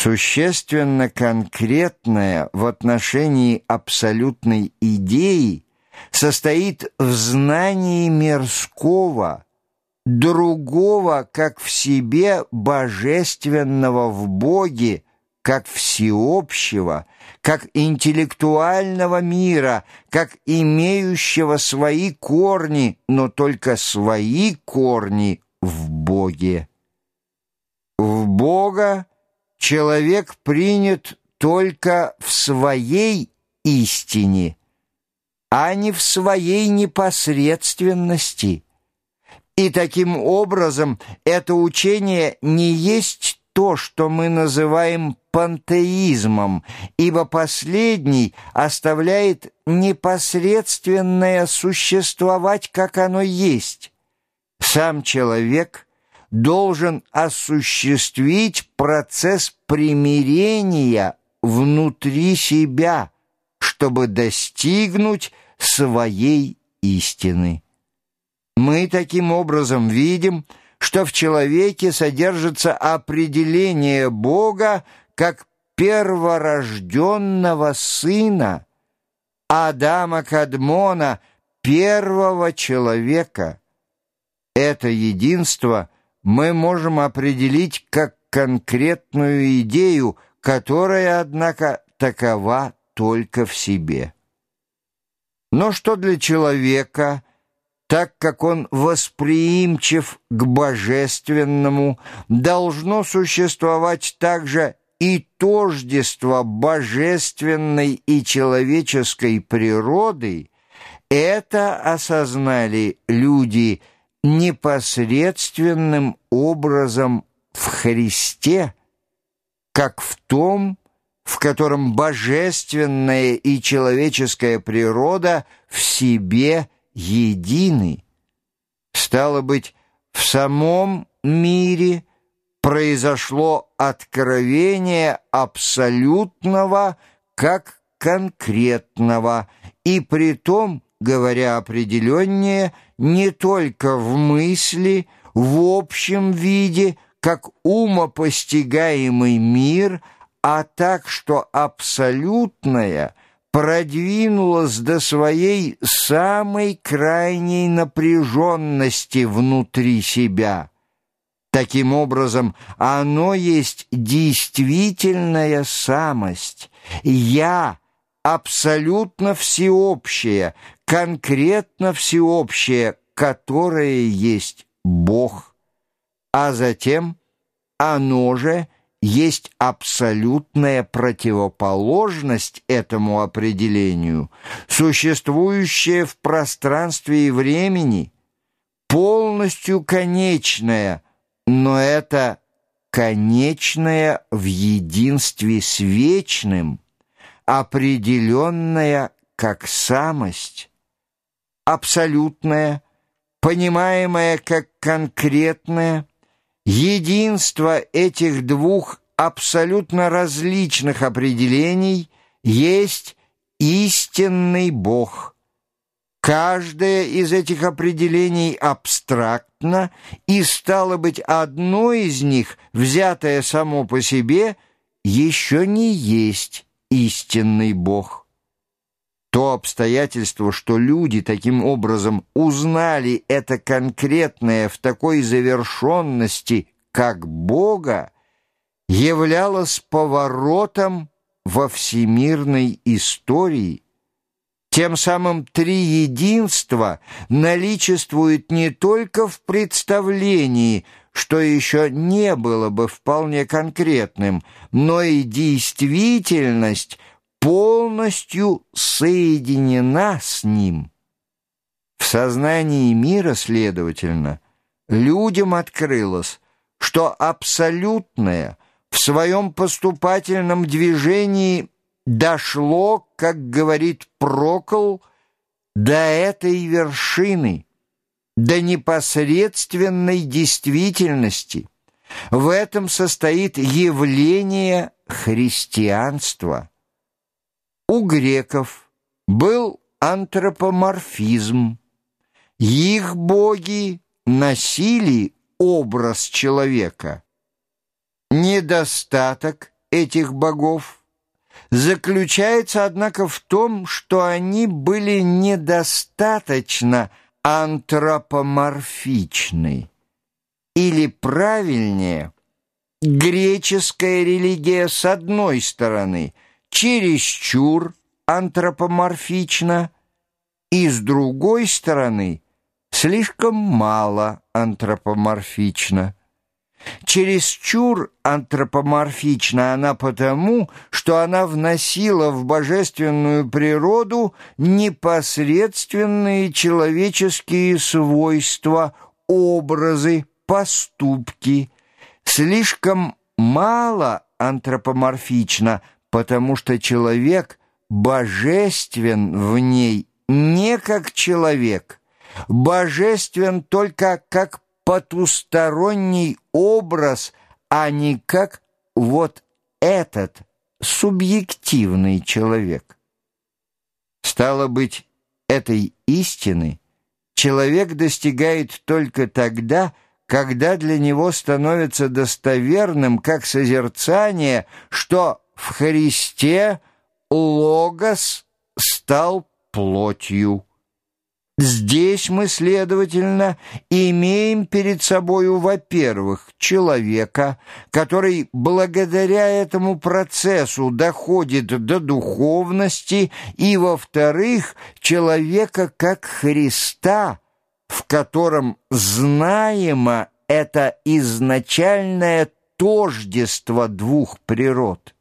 Существенно конкретное в отношении абсолютной идеи состоит в знании мирского, другого, как в себе, божественного в Боге, как всеобщего, как интеллектуального мира, как имеющего свои корни, но только свои корни в Боге. В Бога человек принят только в своей истине, а не в своей непосредственности. И таким образом это учение не есть то, что мы называем пантеизмом, ибо последний оставляет непосредственное существовать, как оно есть. Сам человек – должен осуществить процесс примирения внутри себя, чтобы достигнуть своей истины. Мы таким образом видим, что в человеке содержится определение Бога как перворожденного сына, Адама Кадмона, первого человека. Это единство – мы можем определить как конкретную идею, которая, однако, такова только в себе. Но что для человека, так как он восприимчив к божественному, должно существовать также и тождество божественной и человеческой природы, это осознали люди – непосредственным образом в Христе, как в том, в котором божественная и человеческая природа в себе едины. Стало быть, в самом мире произошло откровение абсолютного как конкретного, и при том, говоря определеннее, не только в мысли, в общем виде, как умопостигаемый мир, а так, что абсолютное продвинулось до своей самой крайней напряженности внутри себя. Таким образом, оно есть действительная самость. «Я» абсолютно всеобщее, конкретно всеобщее, которое есть Бог, а затем оно же есть абсолютная противоположность этому определению, существующая в пространстве и времени, полностью конечная, но это конечное в единстве с вечным – определенная как самость, абсолютная, понимаемая как конкретная, единство этих двух абсолютно различных определений есть истинный Бог. Каждое из этих определений абстрактно, и, стало быть, одно из них, взятое само по себе, еще не есть истинный Бог. То обстоятельство, что люди таким образом узнали это конкретное в такой завершенности, как Бога, являлось поворотом во всемирной истории. Тем самым три единства наличествуют не только в представлении – что еще не было бы вполне конкретным, но и действительность полностью соединена с ним. В сознании мира, следовательно, людям открылось, что абсолютное в своем поступательном движении дошло, как говорит Прокол, до этой вершины – до непосредственной действительности. В этом состоит явление христианства. У греков был антропоморфизм. Их боги носили образ человека. Недостаток этих богов заключается, однако, в том, что они были недостаточно антропоморфичны. Или правильнее, греческая религия с одной стороны чересчур антропоморфична, и с другой стороны слишком мало антропоморфична. Чересчур антропоморфична она потому, что она вносила в божественную природу непосредственные человеческие свойства, образы, поступки. Слишком мало антропоморфично, потому что человек божествен в ней не как человек, божествен только как потусторонний образ, а не как вот этот субъективный человек. Стало быть, этой истины человек достигает только тогда, когда для него становится достоверным, как созерцание, что в Христе Логос стал плотью. Здесь мы, следовательно, имеем перед собою, во-первых, человека, который благодаря этому процессу доходит до духовности, и, во-вторых, человека как Христа, в котором знаемо это изначальное тождество двух природ.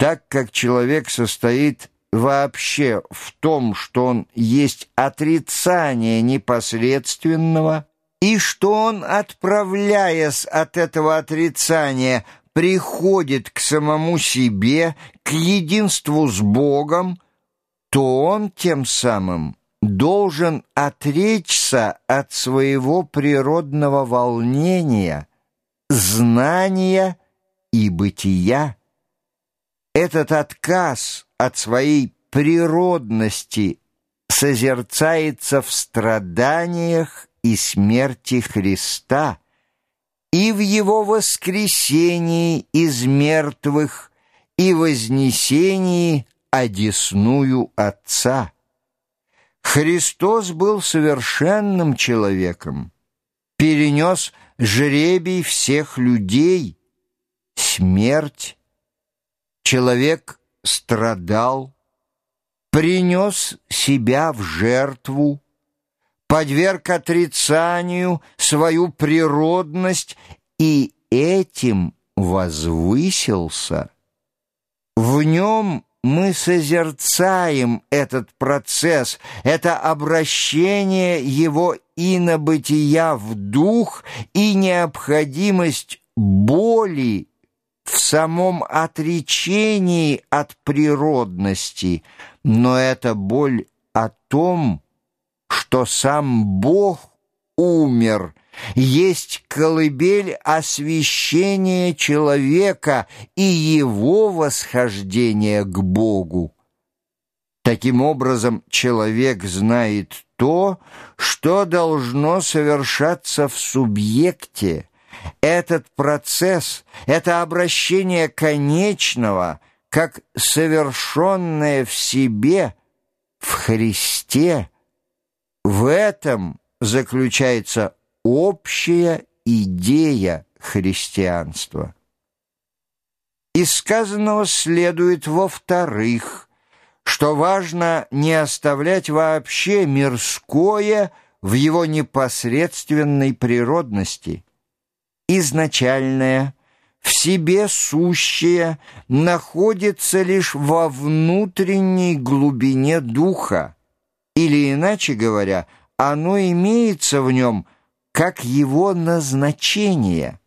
Так как человек состоит вообще в том, что он есть отрицание непосредственного, и что он, отправляясь от этого отрицания, приходит к самому себе, к единству с Богом, то он тем самым должен отречься от своего природного волнения, знания и бытия. Этот отказ от своей природности созерцается в страданиях и смерти Христа и в Его воскресении из мертвых и вознесении одесную Отца. Христос был совершенным человеком, перенес жребий всех людей, смерть. Человек страдал, принес себя в жертву, подверг отрицанию свою природность и этим возвысился. В нем мы созерцаем этот процесс, это обращение его инобытия в дух и необходимость боли в самом отречении от природности, но это боль о том, что сам Бог умер, есть колыбель освящения человека и его восхождения к Богу. Таким образом, человек знает то, что должно совершаться в субъекте, этот процесс, это обращение конечного, как совершенное в себе, в Христе, в этом заключается общая идея христианства. Из сказанного следует во-вторых, что важно не оставлять вообще мирское в его непосредственной природности – изначальное, в себе сущее находится лишь во внутренней глубине духа, или, иначе говоря, оно имеется в нем как его назначение.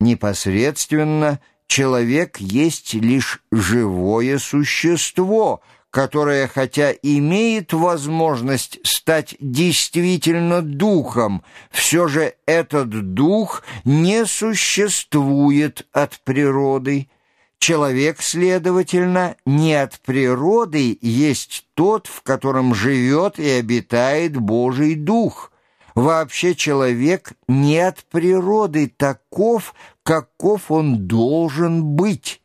Непосредственно человек есть лишь живое существо — которая, хотя имеет возможность стать действительно духом, все же этот дух не существует от природы. Человек, следовательно, не от природы есть тот, в котором живет и обитает Божий Дух. Вообще человек не от природы таков, каков он должен быть.